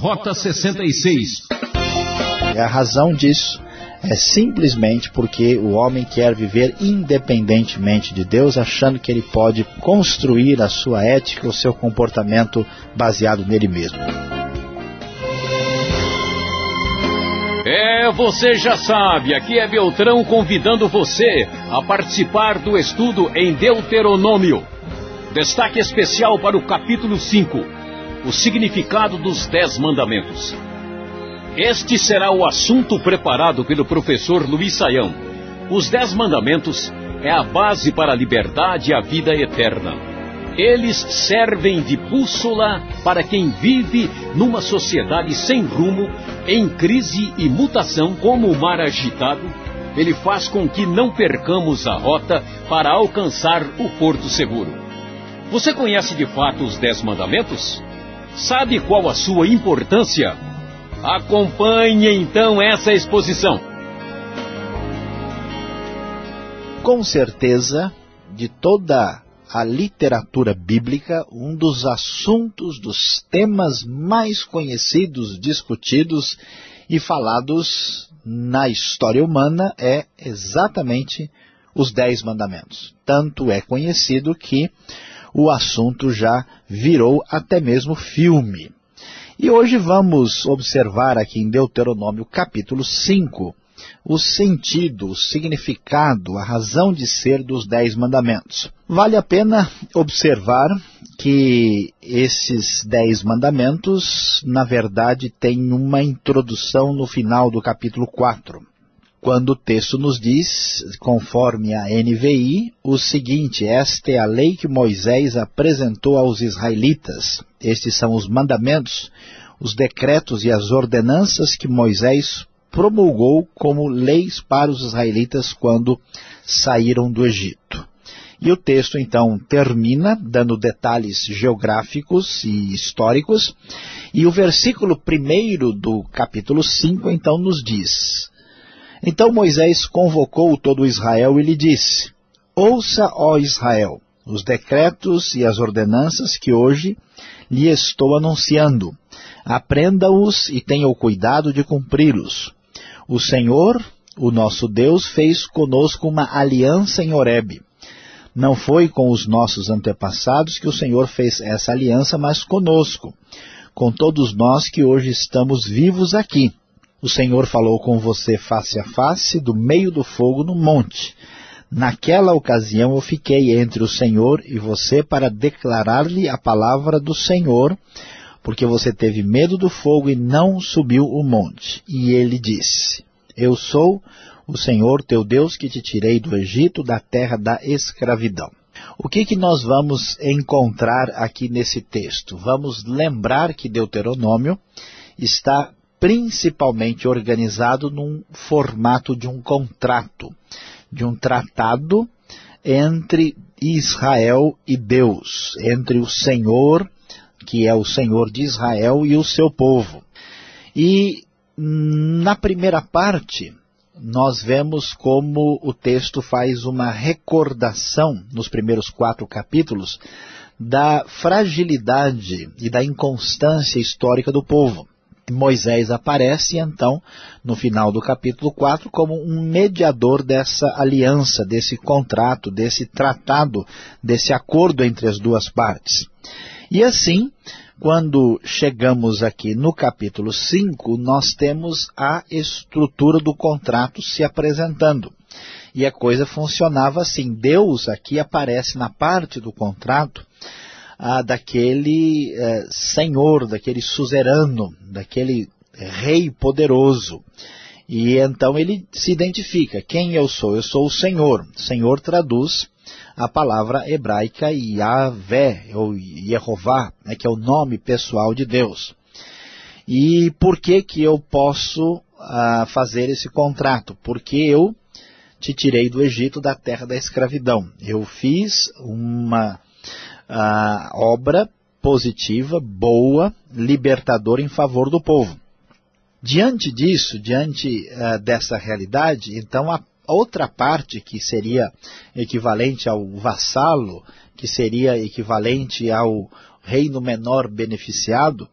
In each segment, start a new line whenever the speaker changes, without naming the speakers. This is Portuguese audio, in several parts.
Rota 66.
E a razão disso é simplesmente porque o homem quer viver independentemente de Deus, achando que ele pode construir a sua ética, o seu comportamento baseado nele mesmo.
É, você já sabe, aqui é Beltrão convidando você a participar do estudo em Deuteronômio. Destaque especial para o capítulo 5, o significado dos Dez Mandamentos. Este será o assunto preparado pelo professor Luiz Saião. Os Dez Mandamentos é a base para a liberdade e a vida eterna. Eles servem de bússola para quem vive numa sociedade sem rumo, em crise e mutação, como o mar agitado. Ele faz com que não percamos a rota para alcançar o porto seguro. Você conhece de fato os Dez Mandamentos? Sabe qual a sua importância? Acompanhe então essa exposição.
Com certeza, de toda a literatura bíblica, um dos assuntos, dos temas mais conhecidos, discutidos e falados na história humana é exatamente os Dez Mandamentos. Tanto é conhecido que o assunto já virou até mesmo filme. E hoje vamos observar aqui em Deuteronômio capítulo 5 o sentido, o significado, a razão de ser dos Dez Mandamentos. Vale a pena observar que esses Dez Mandamentos, na verdade, têm uma introdução no final do capítulo 4 quando o texto nos diz, conforme a NVI, o seguinte, esta é a lei que Moisés apresentou aos israelitas. Estes são os mandamentos, os decretos e as ordenanças que Moisés promulgou como leis para os israelitas quando saíram do Egito. E o texto então termina dando detalhes geográficos e históricos, e o versículo primeiro do capítulo 5 então nos diz, então Moisés convocou todo Israel e lhe disse, Ouça, ó Israel, os decretos e as ordenanças que hoje lhe estou anunciando. Aprenda-os e tenha o cuidado de cumpri-los. O Senhor, o nosso Deus, fez conosco uma aliança em Horebe. Não foi com os nossos antepassados que o Senhor fez essa aliança, mas conosco, com todos nós que hoje estamos vivos aqui. O Senhor falou com você face a face, do meio do fogo no monte. Naquela ocasião eu fiquei entre o Senhor e você para declarar-lhe a palavra do Senhor, porque você teve medo do fogo e não subiu o monte. E ele disse, Eu sou o Senhor teu Deus que te tirei do Egito, da terra da escravidão. O que, que nós vamos encontrar aqui nesse texto? Vamos lembrar que Deuteronômio está principalmente organizado num formato de um contrato, de um tratado entre Israel e Deus, entre o Senhor, que é o Senhor de Israel, e o seu povo. E na primeira parte, nós vemos como o texto faz uma recordação, nos primeiros quatro capítulos, da fragilidade e da inconstância histórica do povo. Moisés aparece, então, no final do capítulo 4, como um mediador dessa aliança, desse contrato, desse tratado, desse acordo entre as duas partes. E assim, quando chegamos aqui no capítulo 5, nós temos a estrutura do contrato se apresentando. E a coisa funcionava assim, Deus aqui aparece na parte do contrato ah, daquele eh, senhor, daquele suzerano, daquele rei poderoso. E então ele se identifica, quem eu sou? Eu sou o Senhor. Senhor traduz a palavra hebraica Yahvé, ou Yehová, né, que é o nome pessoal de Deus. E por que que eu posso ah, fazer esse contrato? Porque eu te tirei do Egito, da terra da escravidão. Eu fiz uma ah, obra positiva, boa, libertadora em favor do povo. Diante disso, diante ah, dessa realidade, então a outra parte que seria equivalente ao vassalo, que seria equivalente ao reino menor beneficiado,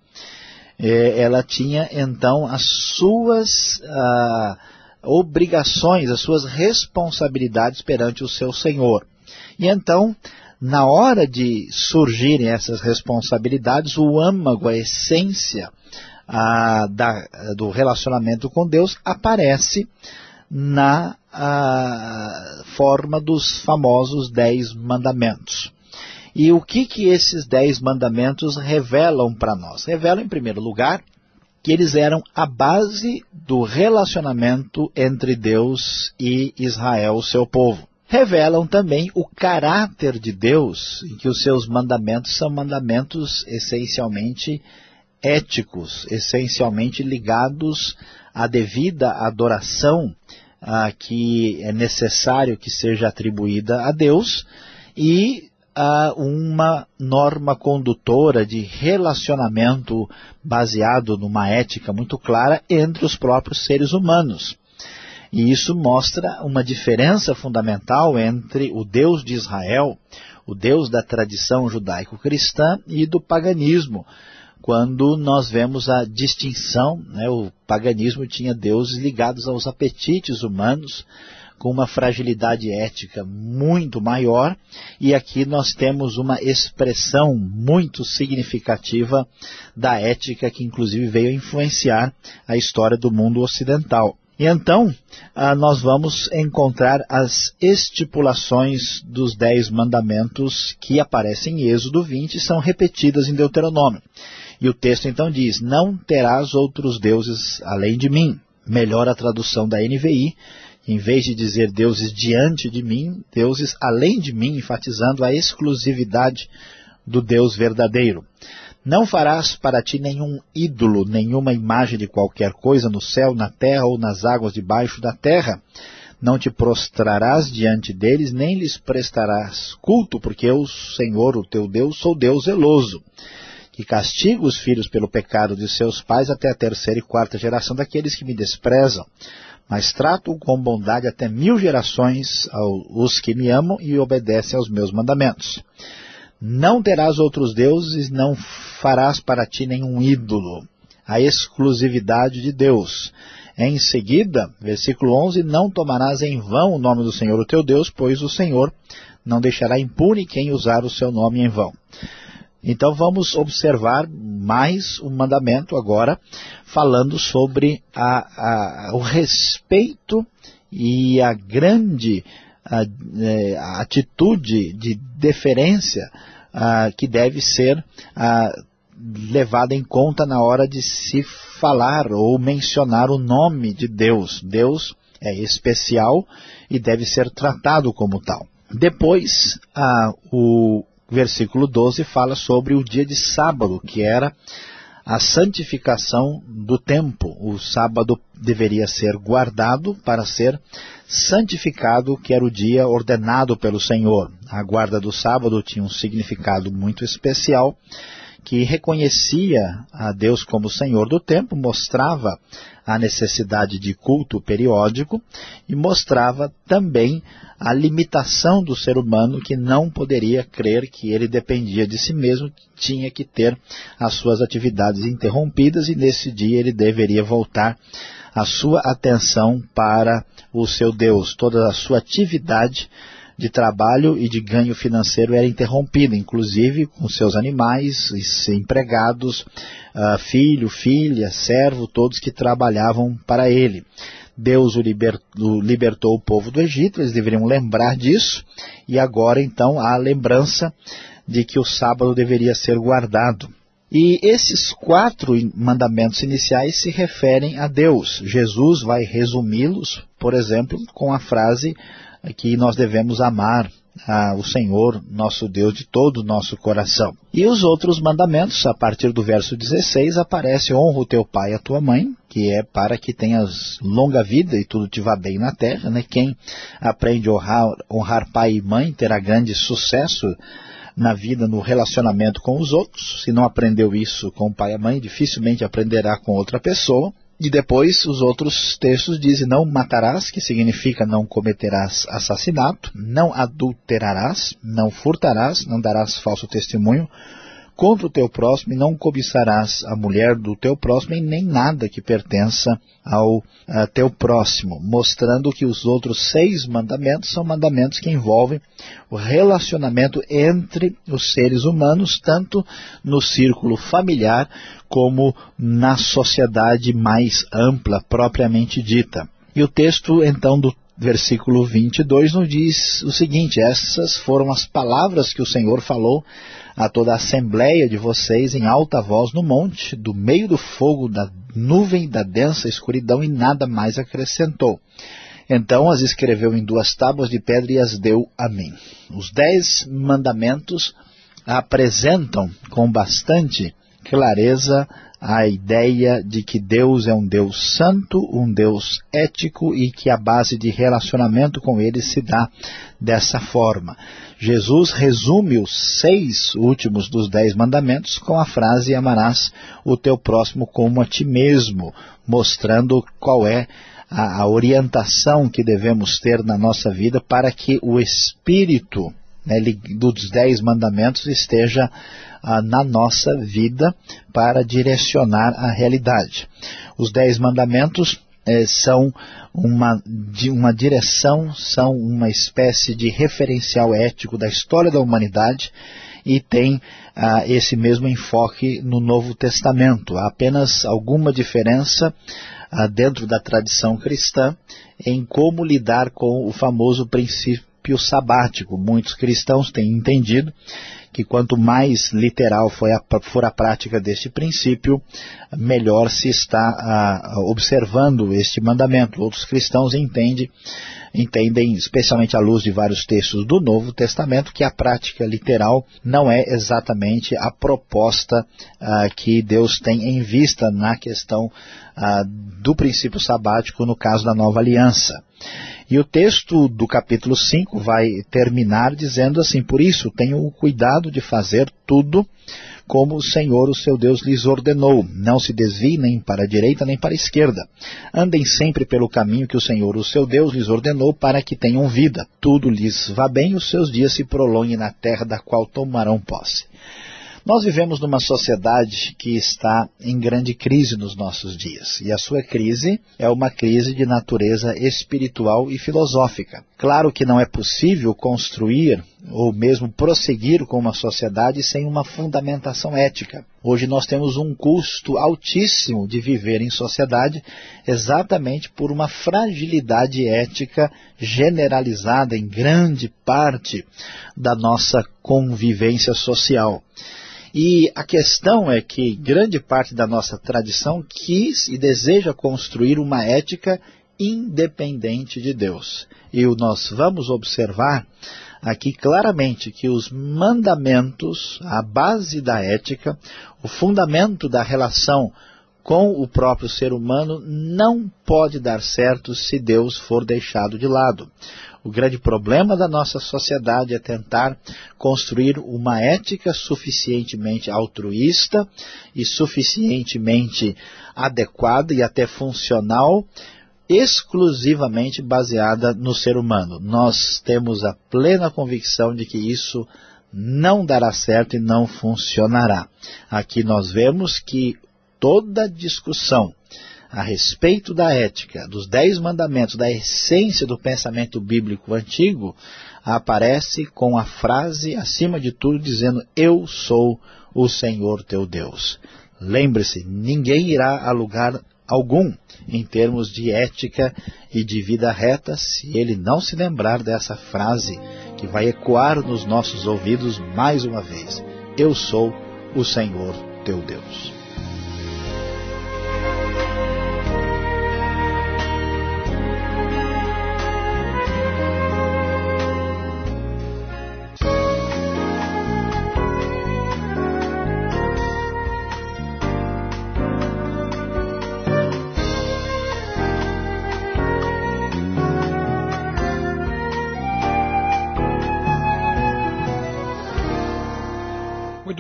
eh, ela tinha então as suas ah, obrigações, as suas responsabilidades perante o seu Senhor. E então, na hora de surgirem essas responsabilidades, o âmago, a essência ah, da, do relacionamento com Deus aparece na forma dos famosos Dez Mandamentos. E o que, que esses Dez Mandamentos revelam para nós? Revelam, em primeiro lugar, que eles eram a base do relacionamento entre Deus e Israel, seu povo. Revelam também o caráter de Deus, em que os seus mandamentos são mandamentos essencialmente éticos, essencialmente ligados à devida adoração ah, que é necessário que seja atribuída a Deus e ah, uma norma condutora de relacionamento baseado numa ética muito clara entre os próprios seres humanos. E isso mostra uma diferença fundamental entre o Deus de Israel, o Deus da tradição judaico-cristã e do paganismo, quando nós vemos a distinção, né, o paganismo tinha deuses ligados aos apetites humanos, com uma fragilidade ética muito maior, e aqui nós temos uma expressão muito significativa da ética que inclusive veio influenciar a história do mundo ocidental. E então, ah, nós vamos encontrar as estipulações dos Dez Mandamentos que aparecem em Êxodo 20 e são repetidas em Deuteronômio. E o texto então diz, não terás outros deuses além de mim. Melhor a tradução da NVI, em vez de dizer deuses diante de mim, deuses além de mim, enfatizando a exclusividade do Deus verdadeiro. Não farás para ti nenhum ídolo, nenhuma imagem de qualquer coisa no céu, na terra ou nas águas debaixo da terra. Não te prostrarás diante deles, nem lhes prestarás culto, porque eu, Senhor, o teu Deus, sou Deus zeloso que castigo os filhos pelo pecado de seus pais até a terceira e quarta geração daqueles que me desprezam, mas trato com bondade até mil gerações os que me amam e obedecem aos meus mandamentos. Não terás outros deuses, não farás para ti nenhum ídolo. A exclusividade de Deus. Em seguida, versículo 11, não tomarás em vão o nome do Senhor o teu Deus, pois o Senhor não deixará impune quem usar o seu nome em vão. Então vamos observar mais um mandamento agora, falando sobre a, a, o respeito e a grande a, é, atitude de deferência que deve ser levada em conta na hora de se falar ou mencionar o nome de Deus. Deus é especial e deve ser tratado como tal. Depois, o, versículo 12 fala sobre o dia de sábado, que era a santificação do tempo. O sábado deveria ser guardado para ser santificado, que era o dia ordenado pelo Senhor. A guarda do sábado tinha um significado muito especial, que reconhecia a Deus como Senhor do tempo, mostrava a necessidade de culto periódico e mostrava também a limitação do ser humano que não poderia crer que ele dependia de si mesmo, tinha que ter as suas atividades interrompidas e nesse dia ele deveria voltar a sua atenção para o seu Deus, toda a sua atividade de trabalho e de ganho financeiro era interrompida, inclusive com seus animais, empregados, uh, filho, filha, servo, todos que trabalhavam para ele. Deus o, libertou, libertou o povo do Egito, eles deveriam lembrar disso, e agora então há a lembrança de que o sábado deveria ser guardado. E esses quatro mandamentos iniciais se referem a Deus. Jesus vai resumi-los, por exemplo, com a frase que nós devemos amar o Senhor, nosso Deus, de todo o nosso coração. E os outros mandamentos, a partir do verso 16, aparece honra o teu pai e a tua mãe, que é para que tenhas longa vida e tudo te vá bem na terra. Né? Quem aprende a honrar, honrar pai e mãe terá grande sucesso na vida, no relacionamento com os outros. Se não aprendeu isso com o pai e a mãe, dificilmente aprenderá com outra pessoa. E depois os outros textos dizem, não matarás, que significa não cometerás assassinato, não adulterarás, não furtarás, não darás falso testemunho contra o teu próximo e não cobiçarás a mulher do teu próximo e nem nada que pertença ao teu próximo, mostrando que os outros seis mandamentos são mandamentos que envolvem o relacionamento entre os seres humanos, tanto no círculo familiar como na sociedade mais ampla, propriamente dita. E o texto, então, do versículo 22 nos diz o seguinte, essas foram as palavras que o Senhor falou a toda a assembleia de vocês em alta voz no monte, do meio do fogo, da nuvem, da densa escuridão, e nada mais acrescentou. Então as escreveu em duas tábuas de pedra e as deu a mim. Os dez mandamentos apresentam com bastante clareza a ideia de que Deus é um Deus santo, um Deus ético e que a base de relacionamento com Ele se dá dessa forma. Jesus resume os seis últimos dos dez mandamentos com a frase amarás o teu próximo como a ti mesmo, mostrando qual é a, a orientação que devemos ter na nossa vida para que o espírito né, dos dez mandamentos esteja na nossa vida para direcionar a realidade. Os dez mandamentos eh, são uma, de uma direção, são uma espécie de referencial ético da história da humanidade e tem ah, esse mesmo enfoque no Novo Testamento. Há apenas alguma diferença ah, dentro da tradição cristã em como lidar com o famoso princípio sabático. Muitos cristãos têm entendido que quanto mais literal for a, for a prática deste princípio, melhor se está a, observando este mandamento. Outros cristãos entendem, entendem, especialmente à luz de vários textos do Novo Testamento, que a prática literal não é exatamente a proposta que Deus tem em vista na questão do princípio sabático no caso da nova aliança. E o texto do capítulo 5 vai terminar dizendo assim, por isso tenham o cuidado de fazer tudo como o Senhor, o seu Deus, lhes ordenou. Não se desviem nem para a direita nem para a esquerda. Andem sempre pelo caminho que o Senhor, o seu Deus, lhes ordenou para que tenham vida. Tudo lhes vá bem os seus dias se prolonguem na terra da qual tomarão posse. Nós vivemos numa sociedade que está em grande crise nos nossos dias. E a sua crise é uma crise de natureza espiritual e filosófica. Claro que não é possível construir ou mesmo prosseguir com uma sociedade sem uma fundamentação ética. Hoje nós temos um custo altíssimo de viver em sociedade exatamente por uma fragilidade ética generalizada em grande parte da nossa convivência social. E a questão é que grande parte da nossa tradição quis e deseja construir uma ética independente de Deus. E nós vamos observar aqui claramente que os mandamentos, a base da ética, o fundamento da relação com o próprio ser humano não pode dar certo se Deus for deixado de lado. O grande problema da nossa sociedade é tentar construir uma ética suficientemente altruísta e suficientemente adequada e até funcional, exclusivamente baseada no ser humano. Nós temos a plena convicção de que isso não dará certo e não funcionará. Aqui nós vemos que toda discussão a respeito da ética, dos dez mandamentos, da essência do pensamento bíblico antigo, aparece com a frase, acima de tudo, dizendo, eu sou o Senhor teu Deus. Lembre-se, ninguém irá a lugar algum em termos de ética e de vida reta se ele não se lembrar dessa frase que vai ecoar nos nossos ouvidos mais uma vez. Eu sou o Senhor teu Deus.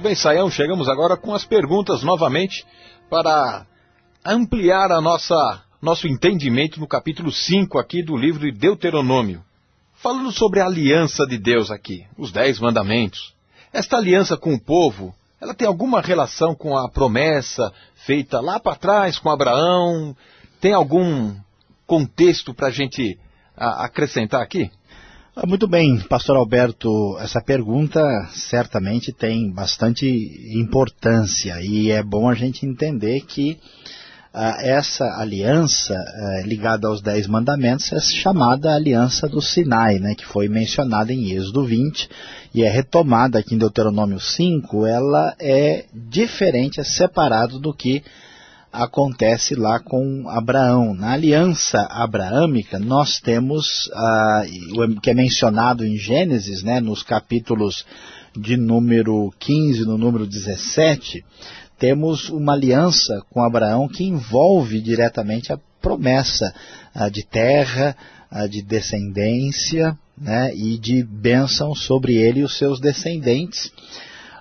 Bem, Saião, chegamos agora com as perguntas novamente para ampliar a nossa nosso entendimento no capítulo 5 aqui do livro de Deuteronômio. Falando sobre a aliança de Deus aqui, os dez mandamentos. Esta aliança com o povo,
ela tem alguma relação com a promessa feita lá para trás com Abraão? Tem algum contexto para a gente acrescentar aqui?
Ah, muito bem, pastor Alberto, essa pergunta certamente tem bastante importância e é bom a gente entender que ah, essa aliança eh, ligada aos Dez Mandamentos é chamada Aliança do Sinai, né, que foi mencionada em Êxodo 20 e é retomada aqui em Deuteronômio 5, ela é diferente, é separado do que acontece lá com Abraão. Na aliança abraâmica, nós temos, ah, que é mencionado em Gênesis, né, nos capítulos de número 15 no número 17, temos uma aliança com Abraão que envolve diretamente a promessa uh, de terra, uh, de descendência né, e de bênção sobre ele e os seus descendentes.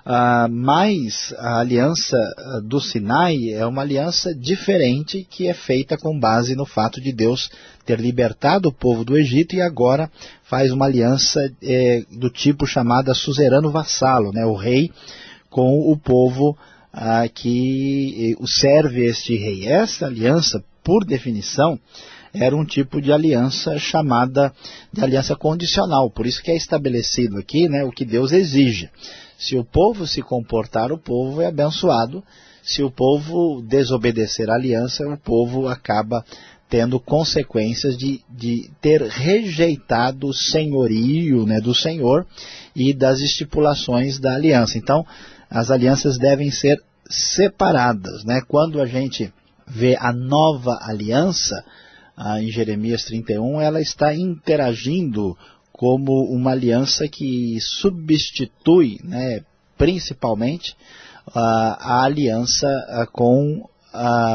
Uh, mas a aliança do Sinai é uma aliança diferente que é feita com base no fato de Deus ter libertado o povo do Egito e agora faz uma aliança eh, do tipo chamada suzerano vassalo, né, o rei com o povo ah, que eh, serve este rei. Essa aliança, por definição, era um tipo de aliança chamada de aliança condicional. Por isso que é estabelecido aqui né, o que Deus exige. Se o povo se comportar, o povo é abençoado. Se o povo desobedecer a aliança, o povo acaba tendo consequências de, de ter rejeitado o senhorio né, do Senhor e das estipulações da aliança. Então, as alianças devem ser separadas. Né? Quando a gente vê a nova aliança, ah, em Jeremias 31, ela está interagindo como uma aliança que substitui, né, principalmente, ah, a aliança com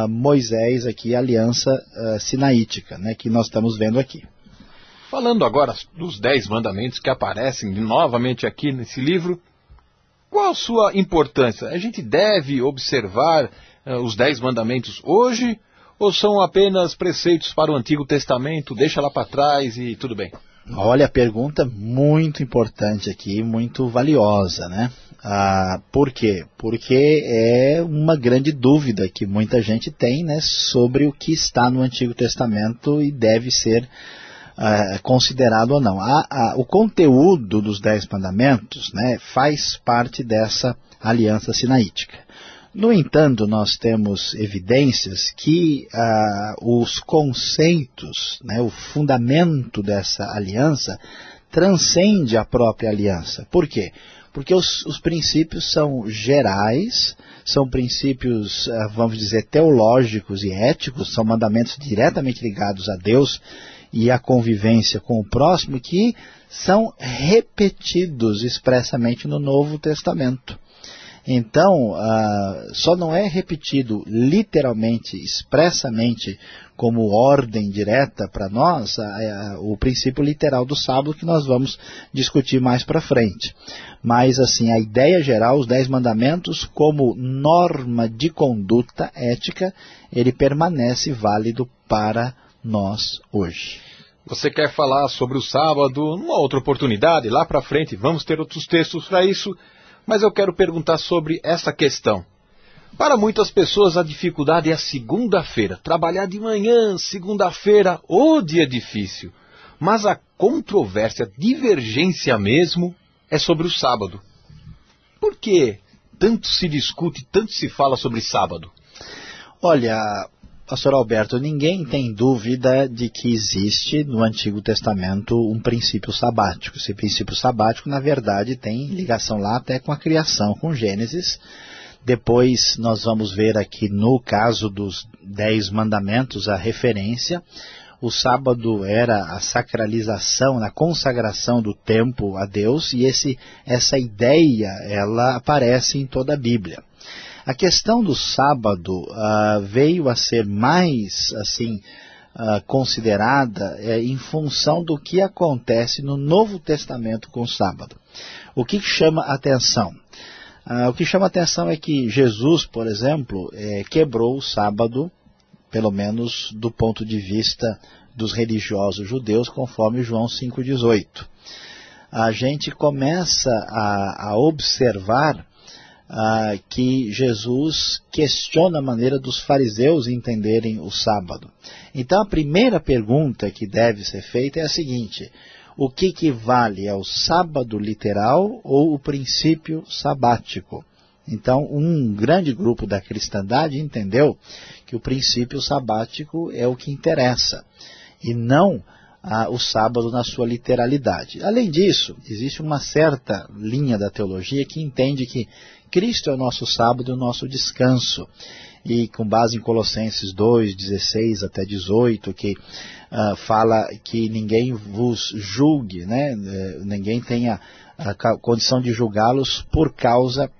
Moisés, aqui, a aliança sinaítica, né, que nós estamos vendo aqui.
Falando agora dos dez mandamentos que aparecem novamente aqui nesse livro, qual a sua importância? A gente deve observar uh, os dez mandamentos hoje ou são apenas preceitos para o Antigo Testamento? Deixa lá para trás e tudo bem.
Olha, a pergunta muito importante aqui, muito valiosa, né? Ah, por quê? Porque é uma grande dúvida que muita gente tem né, sobre o que está no Antigo Testamento e deve ser uh, considerado ou não. A, a, o conteúdo dos Dez Mandamentos né, faz parte dessa aliança sinaítica. No entanto, nós temos evidências que uh, os conceitos, né, o fundamento dessa aliança, transcende a própria aliança. Por quê? Porque os, os princípios são gerais, são princípios, uh, vamos dizer, teológicos e éticos, são mandamentos diretamente ligados a Deus e a convivência com o próximo que são repetidos expressamente no Novo Testamento. Então, ah, só não é repetido literalmente, expressamente, como ordem direta para nós, o princípio literal do sábado que nós vamos discutir mais para frente. Mas, assim, a ideia geral, os Dez Mandamentos, como norma de conduta ética, ele permanece válido para nós hoje.
Você quer falar sobre o sábado numa outra oportunidade, lá para frente, vamos ter outros textos para isso, mas eu quero perguntar sobre essa questão. Para muitas pessoas a dificuldade é a segunda-feira, trabalhar de manhã, segunda-feira, o dia difícil. Mas a controvérsia, a divergência mesmo, é sobre o sábado. Por que tanto se discute, tanto se fala sobre sábado?
Olha, Pastor Alberto, ninguém tem dúvida de que existe no Antigo Testamento um princípio sabático. Esse princípio sabático, na verdade, tem ligação lá até com a criação, com Gênesis. Depois nós vamos ver aqui no caso dos Dez Mandamentos a referência. O sábado era a sacralização, a consagração do tempo a Deus e esse, essa ideia ela aparece em toda a Bíblia. A questão do sábado uh, veio a ser mais assim uh, considerada uh, em função do que acontece no Novo Testamento com o sábado. O que chama atenção? Ah, o que chama atenção é que Jesus, por exemplo, eh, quebrou o sábado, pelo menos do ponto de vista dos religiosos judeus, conforme João 5,18. A gente começa a, a observar ah, que Jesus questiona a maneira dos fariseus entenderem o sábado. Então a primeira pergunta que deve ser feita é a seguinte, o que, que vale é sábado literal ou o princípio sabático? Então, um grande grupo da cristandade entendeu que o princípio sabático é o que interessa, e não ah, o sábado na sua literalidade. Além disso, existe uma certa linha da teologia que entende que Cristo é o nosso sábado o nosso descanso. E com base em Colossenses 2, 16 até 18, que uh, fala que ninguém vos julgue, né? Uh, ninguém tenha a condição de julgá-los por causa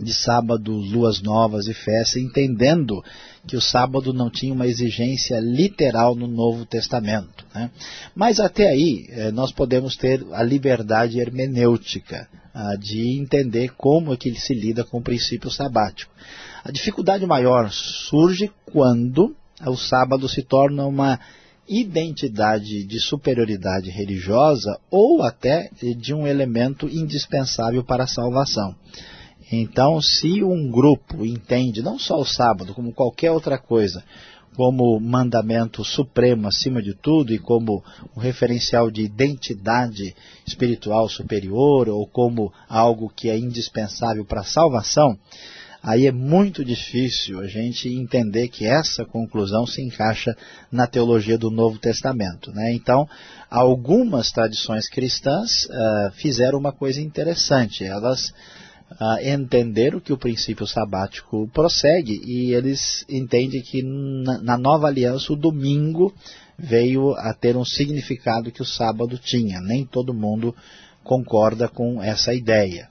de sábado, luas novas e festas, entendendo que o sábado não tinha uma exigência literal no Novo Testamento. Né? Mas até aí eh, nós podemos ter a liberdade hermenêutica de entender como é que ele se lida com o princípio sabático. A dificuldade maior surge quando o sábado se torna uma identidade de superioridade religiosa ou até de um elemento indispensável para a salvação. Então, se um grupo entende, não só o sábado, como qualquer outra coisa, como mandamento supremo acima de tudo e como um referencial de identidade espiritual superior ou como algo que é indispensável para a salvação, aí é muito difícil a gente entender que essa conclusão se encaixa na teologia do Novo Testamento. Né? Então, algumas tradições cristãs uh, fizeram uma coisa interessante, elas uh, entenderam que o princípio sabático prossegue e eles entendem que na, na nova aliança o domingo veio a ter um significado que o sábado tinha. Nem todo mundo concorda com essa ideia.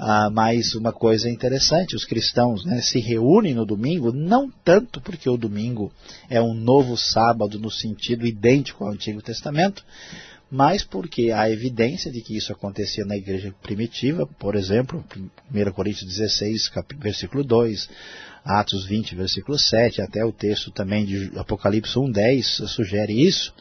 Ah, mas uma coisa interessante, os cristãos né, se reúnem no domingo, não tanto porque o domingo é um novo sábado no sentido idêntico ao Antigo Testamento, mas porque há evidência de que isso acontecia na igreja primitiva, por exemplo, 1 Coríntios 16, versículo 2, Atos 20, versículo 7, até o texto também de Apocalipse 1, 10 sugere isso,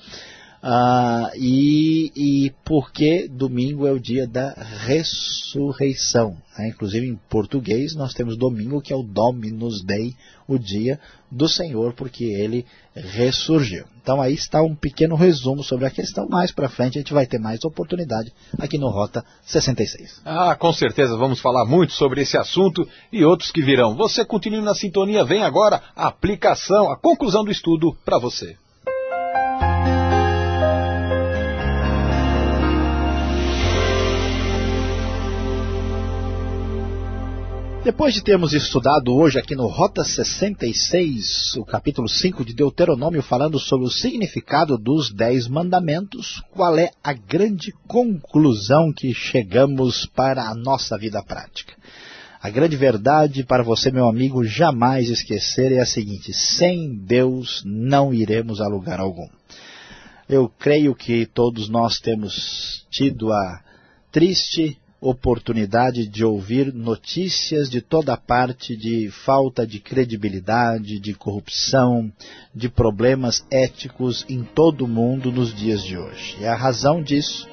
ah, e, e porque domingo é o dia da ressurreição. Né? Inclusive em português nós temos domingo que é o Dominus Dei, o dia do Senhor, porque ele ressurgiu. Então aí está um pequeno resumo sobre a questão. Mais para frente a gente vai ter mais oportunidade aqui no Rota 66.
Ah, com certeza vamos falar muito sobre esse assunto e outros que virão. Você continue na sintonia, vem agora a aplicação, a conclusão do estudo para você.
Depois de termos estudado hoje aqui no Rota 66, o capítulo 5 de Deuteronômio, falando sobre o significado dos Dez Mandamentos, qual é a grande conclusão que chegamos para a nossa vida prática? A grande verdade para você, meu amigo, jamais esquecer é a seguinte, sem Deus não iremos a lugar algum. Eu creio que todos nós temos tido a triste oportunidade de ouvir notícias de toda parte de falta de credibilidade, de corrupção, de problemas éticos em todo o mundo nos dias de hoje. E a razão disso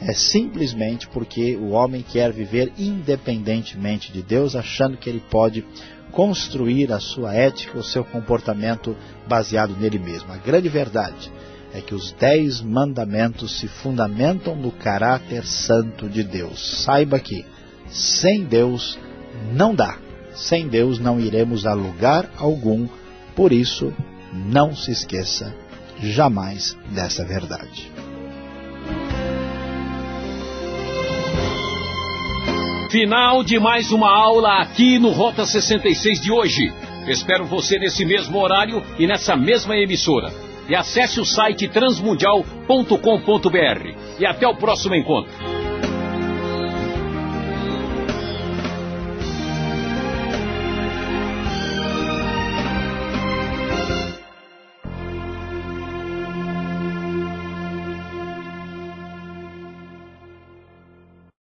é simplesmente porque o homem quer viver independentemente de Deus, achando que ele pode construir a sua ética, o seu comportamento baseado nele mesmo. A grande verdade é que os dez mandamentos se fundamentam no caráter santo de Deus. Saiba que sem Deus não dá. Sem Deus não iremos a lugar algum. Por isso, não se esqueça jamais dessa verdade.
Final de mais uma aula aqui no Rota 66 de hoje. Espero você nesse mesmo horário e nessa mesma emissora e acesse o site transmundial.com.br. E até o próximo encontro.